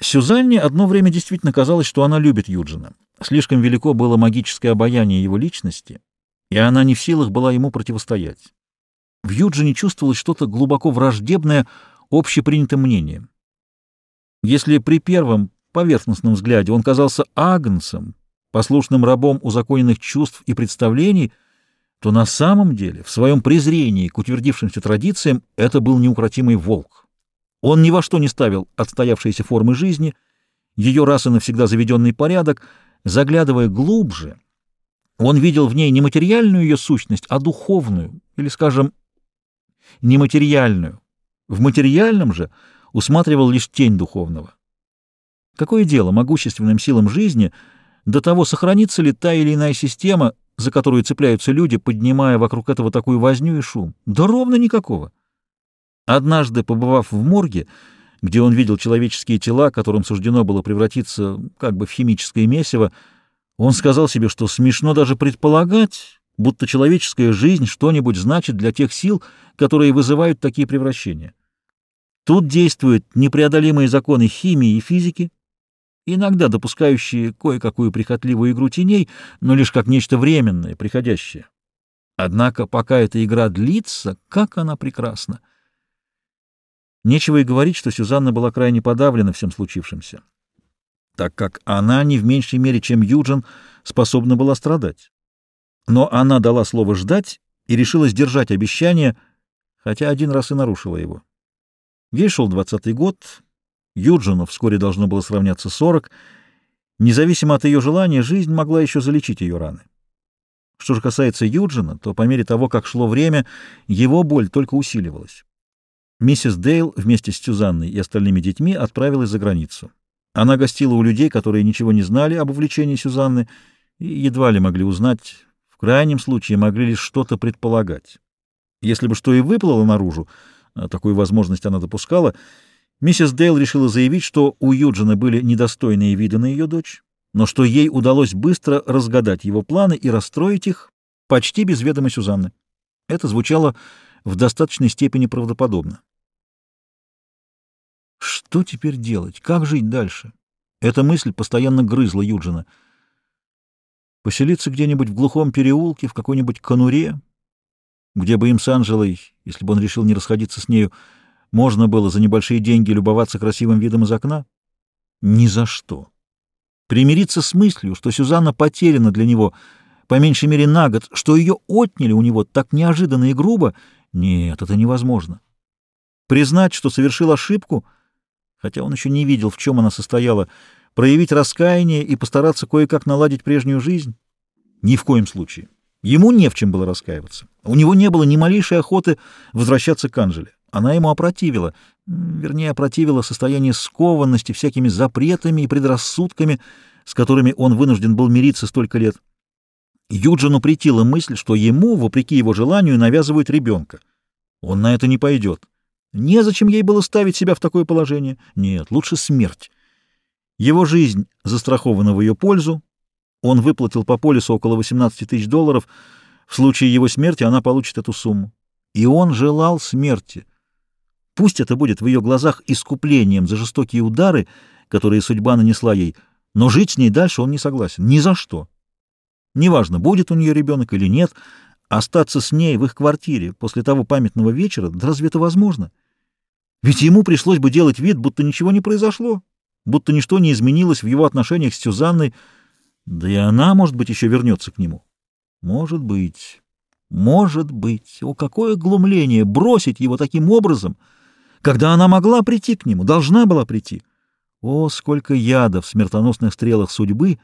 Сюзанне одно время действительно казалось, что она любит Юджина. Слишком велико было магическое обаяние его личности, и она не в силах была ему противостоять. В Юджине чувствовалось что-то глубоко враждебное общепринятым мнением. Если при первом поверхностном взгляде он казался агнцем, послушным рабом узаконенных чувств и представлений, то на самом деле, в своем презрении к утвердившимся традициям, это был неукротимый волк. Он ни во что не ставил отстоявшиеся формы жизни, ее раз и навсегда заведенный порядок, заглядывая глубже, он видел в ней не материальную ее сущность, а духовную, или, скажем, нематериальную. В материальном же усматривал лишь тень духовного. Какое дело могущественным силам жизни до того, сохранится ли та или иная система, за которую цепляются люди, поднимая вокруг этого такую возню и шум? Да ровно никакого. Однажды, побывав в морге, где он видел человеческие тела, которым суждено было превратиться как бы в химическое месиво, он сказал себе, что смешно даже предполагать, будто человеческая жизнь что-нибудь значит для тех сил, которые вызывают такие превращения. Тут действуют непреодолимые законы химии и физики, иногда допускающие кое-какую прихотливую игру теней, но лишь как нечто временное, приходящее. Однако, пока эта игра длится, как она прекрасна! Нечего и говорить, что Сюзанна была крайне подавлена всем случившимся, так как она не в меньшей мере, чем Юджин, способна была страдать. Но она дала слово ждать и решила сдержать обещание, хотя один раз и нарушила его. Ей шел двадцатый год, Юджину вскоре должно было сравняться сорок. Независимо от ее желания, жизнь могла еще залечить ее раны. Что же касается Юджина, то по мере того, как шло время, его боль только усиливалась. Миссис Дейл вместе с Сюзанной и остальными детьми отправилась за границу. Она гостила у людей, которые ничего не знали об увлечении Сюзанны и едва ли могли узнать, в крайнем случае могли лишь что-то предполагать. Если бы что и выплыло наружу, а такую возможность она допускала, миссис Дейл решила заявить, что у Юджина были недостойные виды на ее дочь, но что ей удалось быстро разгадать его планы и расстроить их почти без ведома Сюзанны. Это звучало в достаточной степени правдоподобно. Что теперь делать? Как жить дальше? Эта мысль постоянно грызла Юджина. Поселиться где-нибудь в глухом переулке, в какой-нибудь конуре, где бы им с Анжелой, если бы он решил не расходиться с нею, можно было за небольшие деньги любоваться красивым видом из окна? Ни за что. Примириться с мыслью, что Сюзанна потеряна для него по меньшей мере на год, что ее отняли у него так неожиданно и грубо, нет, это невозможно. Признать, что совершил ошибку — хотя он еще не видел, в чем она состояла, проявить раскаяние и постараться кое-как наладить прежнюю жизнь? Ни в коем случае. Ему не в чем было раскаиваться. У него не было ни малейшей охоты возвращаться к Анжеле. Она ему опротивила, вернее, опротивила состояние скованности всякими запретами и предрассудками, с которыми он вынужден был мириться столько лет. Юджину претила мысль, что ему, вопреки его желанию, навязывают ребенка. Он на это не пойдет. Незачем ей было ставить себя в такое положение. Нет, лучше смерть. Его жизнь застрахована в ее пользу. Он выплатил по полису около 18 тысяч долларов. В случае его смерти она получит эту сумму. И он желал смерти. Пусть это будет в ее глазах искуплением за жестокие удары, которые судьба нанесла ей, но жить с ней дальше он не согласен. Ни за что. Неважно, будет у нее ребенок или нет, остаться с ней в их квартире после того памятного вечера, да разве это возможно? Ведь ему пришлось бы делать вид, будто ничего не произошло, будто ничто не изменилось в его отношениях с Сюзанной, да и она, может быть, еще вернется к нему. Может быть, может быть. О, какое глумление бросить его таким образом, когда она могла прийти к нему, должна была прийти. О, сколько яда в смертоносных стрелах судьбы,